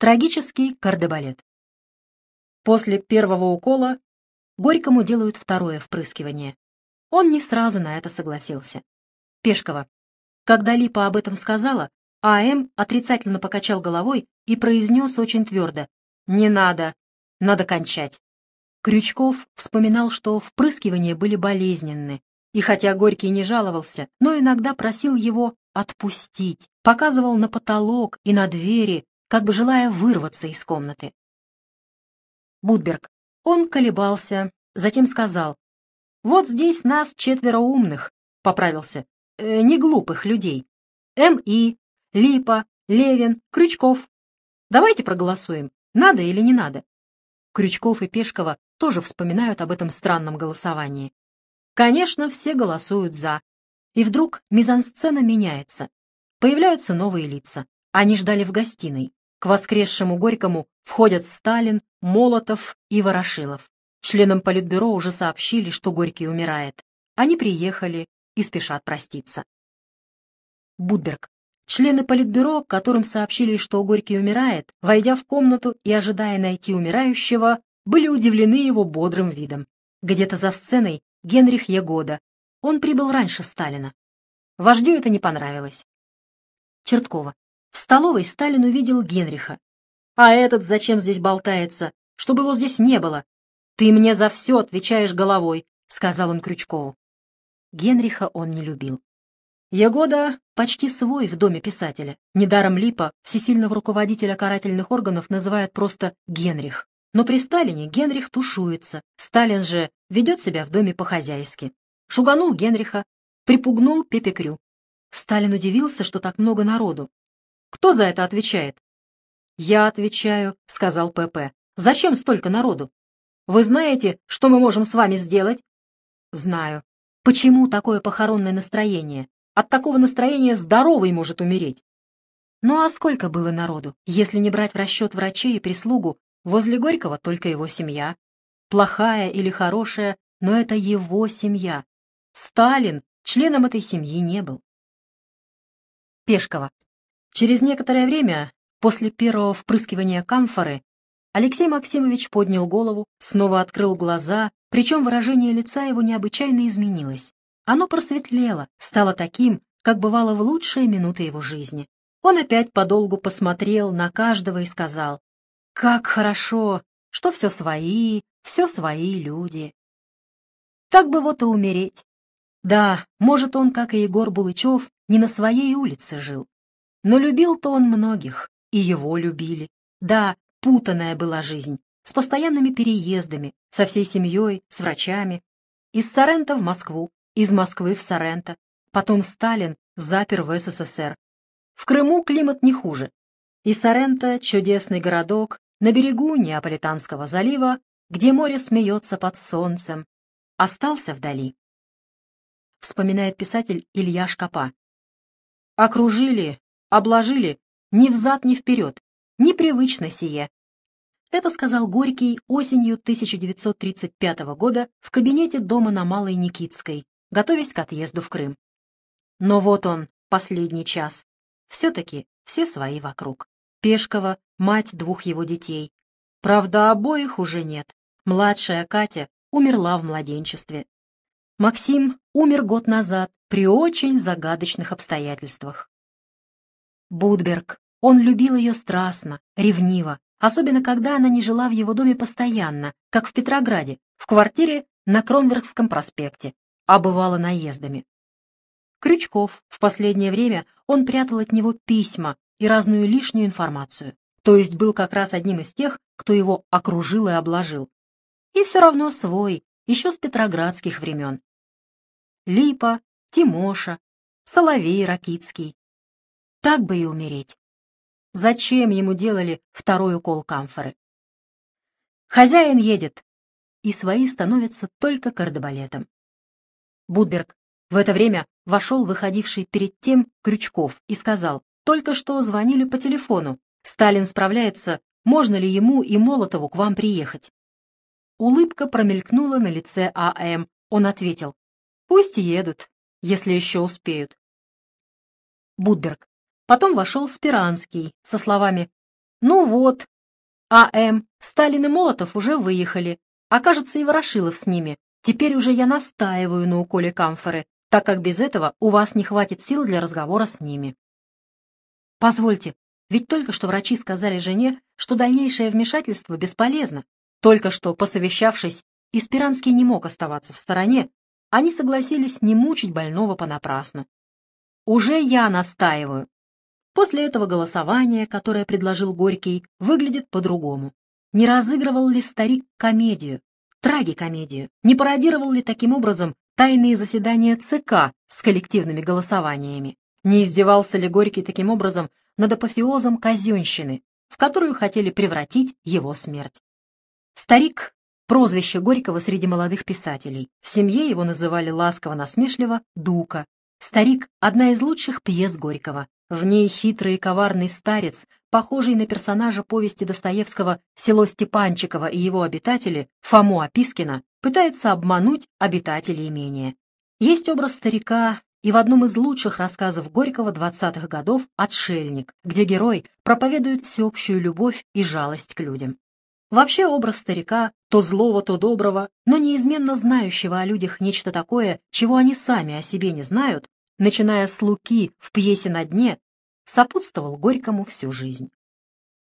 Трагический кардебалет. После первого укола Горькому делают второе впрыскивание. Он не сразу на это согласился. Пешкова. Когда Липа об этом сказала, А.М. отрицательно покачал головой и произнес очень твердо. «Не надо. Надо кончать». Крючков вспоминал, что впрыскивания были болезненны, и хотя Горький не жаловался, но иногда просил его отпустить, показывал на потолок и на двери, как бы желая вырваться из комнаты. Будберг. Он колебался, затем сказал. «Вот здесь нас четверо умных», — поправился, э, «не глупых людей. М.И., Липа, Левин, Крючков. Давайте проголосуем, надо или не надо». Крючков и Пешкова тоже вспоминают об этом странном голосовании. Конечно, все голосуют «за». И вдруг мизансцена меняется. Появляются новые лица. Они ждали в гостиной. К воскресшему Горькому входят Сталин, Молотов и Ворошилов. Членам Политбюро уже сообщили, что Горький умирает. Они приехали и спешат проститься. Будберг. Члены Политбюро, которым сообщили, что Горький умирает, войдя в комнату и ожидая найти умирающего, были удивлены его бодрым видом. Где-то за сценой Генрих Егода. Он прибыл раньше Сталина. Вождю это не понравилось. Черткова. В столовой Сталин увидел Генриха. «А этот зачем здесь болтается? Чтобы его здесь не было. Ты мне за все отвечаешь головой», — сказал он Крючкову. Генриха он не любил. Ягода почти свой в доме писателя. Недаром Липа, всесильного руководителя карательных органов, называют просто Генрих. Но при Сталине Генрих тушуется, Сталин же ведет себя в доме по-хозяйски. Шуганул Генриха, припугнул Пепекрю. Сталин удивился, что так много народу, кто за это отвечает? Я отвечаю, сказал ПП. Зачем столько народу? Вы знаете, что мы можем с вами сделать? Знаю. Почему такое похоронное настроение? От такого настроения здоровый может умереть. Ну а сколько было народу, если не брать в расчет врачей и прислугу, возле Горького только его семья. Плохая или хорошая, но это его семья. Сталин членом этой семьи не был. Пешкова. Через некоторое время, после первого впрыскивания камфоры, Алексей Максимович поднял голову, снова открыл глаза, причем выражение лица его необычайно изменилось. Оно просветлело, стало таким, как бывало в лучшие минуты его жизни. Он опять подолгу посмотрел на каждого и сказал, «Как хорошо, что все свои, все свои люди». Так бы вот и умереть. Да, может, он, как и Егор Булычев, не на своей улице жил, но любил-то он многих, и его любили. Да, путанная была жизнь, с постоянными переездами, со всей семьей, с врачами. Из Сорента в Москву, из Москвы в Сорента. Потом Сталин запер в СССР. В Крыму климат не хуже. И Сорента — чудесный городок на берегу Неаполитанского залива, где море смеется под солнцем. Остался вдали. Вспоминает писатель Илья Шкапа. Окружили, обложили ни взад, ни вперед, непривычно сие. Это сказал Горький осенью 1935 года в кабинете дома на Малой Никитской, готовясь к отъезду в Крым. Но вот он, последний час. Все-таки все свои вокруг. Пешкова, мать двух его детей. Правда, обоих уже нет. Младшая Катя умерла в младенчестве. Максим умер год назад при очень загадочных обстоятельствах. Будберг. Он любил ее страстно, ревниво, особенно когда она не жила в его доме постоянно, как в Петрограде, в квартире на Кронверкском проспекте, а бывало наездами. Крючков. В последнее время он прятал от него письма и разную лишнюю информацию, то есть был как раз одним из тех, кто его окружил и обложил. И все равно свой, еще с петроградских времен. Липа, Тимоша, Соловей Ракицкий, так бы и умереть. Зачем ему делали второй укол камфоры? Хозяин едет, и свои становятся только кардебалетом. Будберг в это время вошел выходивший перед тем Крючков и сказал, только что звонили по телефону. Сталин справляется, можно ли ему и Молотову к вам приехать. Улыбка промелькнула на лице А.М. Он ответил, пусть едут, если еще успеют. Будберг. Потом вошел Спиранский со словами Ну вот, А.М., Сталин и Молотов уже выехали, а кажется и Ворошилов с ними. Теперь уже я настаиваю на уколе камфоры, так как без этого у вас не хватит сил для разговора с ними. Позвольте, ведь только что врачи сказали жене, что дальнейшее вмешательство бесполезно. Только что, посовещавшись, Испиранский не мог оставаться в стороне, они согласились не мучить больного понапрасну. Уже я настаиваю. После этого голосование, которое предложил Горький, выглядит по-другому. Не разыгрывал ли старик комедию, трагикомедию? Не пародировал ли таким образом тайные заседания ЦК с коллективными голосованиями? Не издевался ли Горький таким образом над апофеозом казенщины, в которую хотели превратить его смерть? Старик прозвище Горького среди молодых писателей. В семье его называли ласково-насмешливо «Дука». «Старик» — одна из лучших пьес Горького. В ней хитрый и коварный старец, похожий на персонажа повести Достоевского «Село Степанчиково и его обитатели» Фому Апискина, пытается обмануть обитателей имения. Есть образ старика и в одном из лучших рассказов Горького 20-х годов «Отшельник», где герой проповедует всеобщую любовь и жалость к людям. Вообще образ старика, то злого, то доброго, но неизменно знающего о людях нечто такое, чего они сами о себе не знают, начиная с Луки в пьесе «На дне», сопутствовал Горькому всю жизнь.